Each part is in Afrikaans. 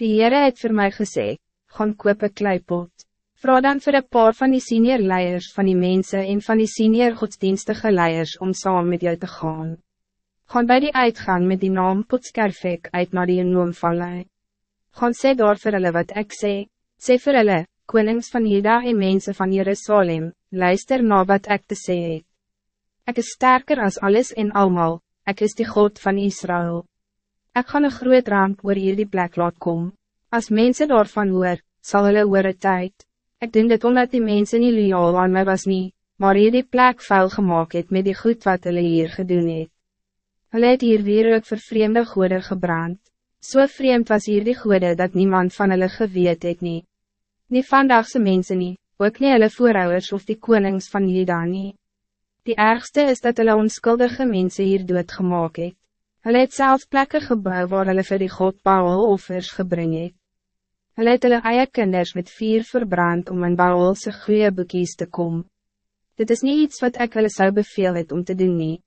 Die Heere het voor mij gesê, gaan koop een kleipot. Vra dan voor een paar van die senior leiers van die mensen en van die senior godsdienstige leiers om saam met jou te gaan. Gaan bij die uitgaan met die naam Potskerfek uit naar die Noomvallei. Gaan sê daar vir hulle wat ek sê, sê vir hulle, konings van Juda en mensen van Jerusalem, luister na wat ek te sê het. Ek is sterker als alles en almal, ek is die God van Israël. Ik ga een groot ramp oor hierdie plek laat kom. Als mensen daarvan hoor, zal hulle oor het tijd. Ik doen dit omdat die mensen niet loyaal aan mij was niet, maar hierdie plek vuil gemaakt het met die goed wat hulle hier gedoen het. Hulle het hier weer ook vir vreemde goede gebrand. So vreemd was hier die goede dat niemand van hulle geweet het nie. Nie vandagse mensen nie, ook nie hulle voorouders of die konings van Juda nie. Die ergste is dat hulle onskuldige mensen hier doodgemaak het. Hulle het selfs plekke gebouw waar hulle vir die God Baal offers gebring het. Hulle het hulle eie kinders met vier verbrand om in Baalse goeie boekies te komen. Dit is niet iets wat ik hulle zou beveel het om te doen nie.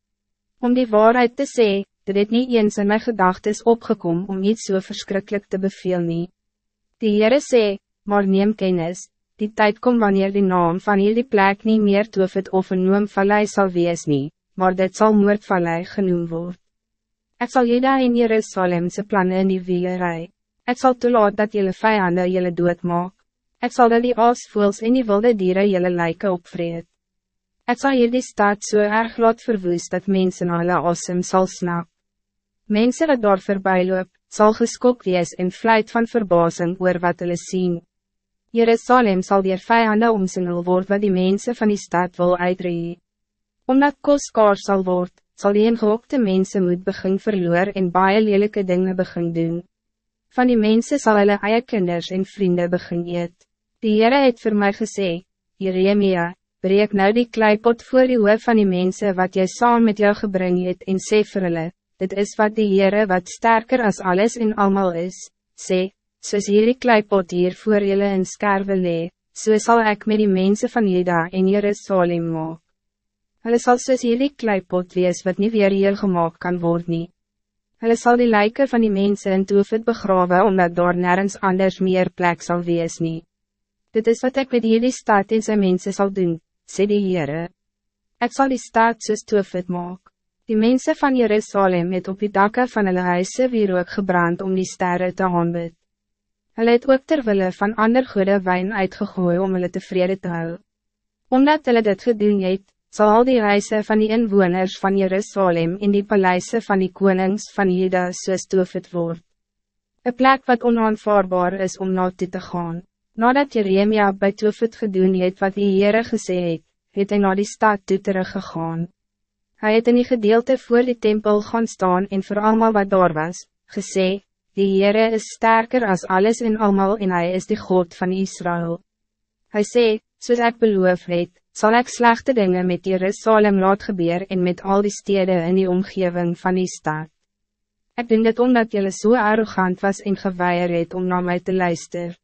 Om die waarheid te sê, dit het niet eens in my gedagtes opgekom om iets zo so verschrikkelijk te beveel nie. Die Heere sê, maar neem kennis, die tijd komt wanneer die naam van hierdie plek niet meer toefit of een noemvallei sal wees nie, maar dit zal moordvallei genoemd worden. Ik zal Jeda in Jerusalemse plannen in die wielerij. Ik zal toelaat dat jullie vijanden jullie doet maak. Ik zal dat die aasvoels en die wilde dieren jullie lijken opvreed. Ik zal hier die stad zo so erg laat verwoest dat mensen alle asem zal snap. Mensen wat daar voorbij loop, zal geskok wees en vlijt van verbazing oor wat hulle zien. Jerusalem zal die vijanden omsingel word wat die mensen van die stad wil uitree. Omdat koskaar zal worden zal die ingehoogte mensen moet begin verloor en baie lelijke dingen begin doen. Van die mensen zal hulle eie kinders en vrienden begin eet. Die Heere het voor mij gesê, Jeremia, breek nou die kleipot voor die hoof van die mensen wat jy saam met jou gebring het en sê vir hulle, dit is wat die Heere wat sterker als alles en allemaal is, sê, soos hierdie kleipot hier voor julle in skerwe lee, so sal ek met die mensen van Juda en Jerusalem maak. Hulle sal soos hierdie kleipot wees wat niet weer heel gemaakt kan worden. nie. Hulle sal die lijken van die mensen in toefit begrawe omdat daar nergens anders meer plek zal wees nie. Dit is wat ik met hierdie stad en sy mense sal doen, sê die Heere. Ek sal die stad soos toefit maak. Die mensen van Jerusalem het op die dakke van hulle huise weer ook gebrand om die sterren te aanbid. Hulle het ook terwille van ander goede wijn uitgegooi om hulle tevreden te hou. Omdat hulle dit gedoen het, zal al die reise van die inwoners van Jerusalem in die paleise van die konings van Juda soos toefit word. Een plek wat onaanvaarbaar is om na toe te gaan. Nadat Jeremia by toefit gedoen het wat die Heere gesê het, het hy na die stad toe teruggegaan. Hij het in die gedeelte voor die tempel gaan staan en voor allemaal wat daar was, gesê, die Heere is sterker als alles en allemaal en hij is de God van Israël. Hij sê, soos ek beloof het, zal ik slechte dingen met Jerusalem laat gebeur en met al die steden in die omgeving van die stad. Ik denk dit omdat jullie zo so arrogant was en geweier het om naar mij te luisteren.